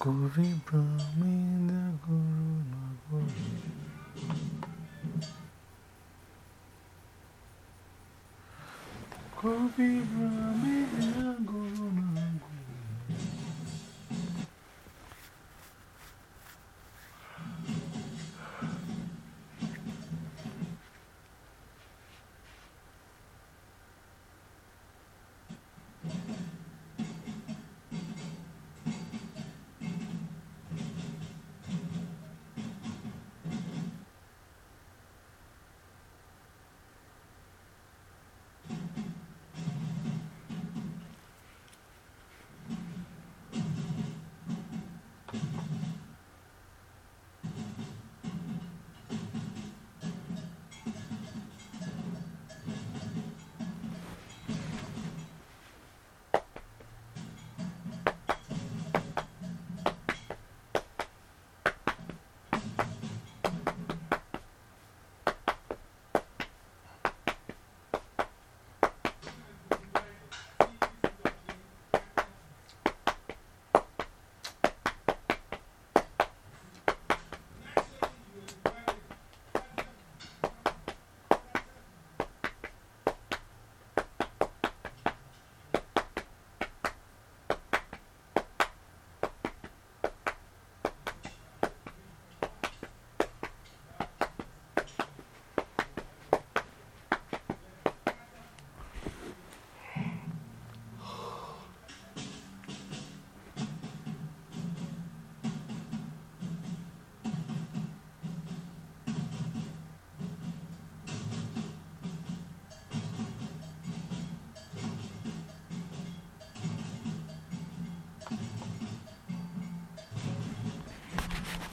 Guru Brahminda Guru Naguru Brahminda Guru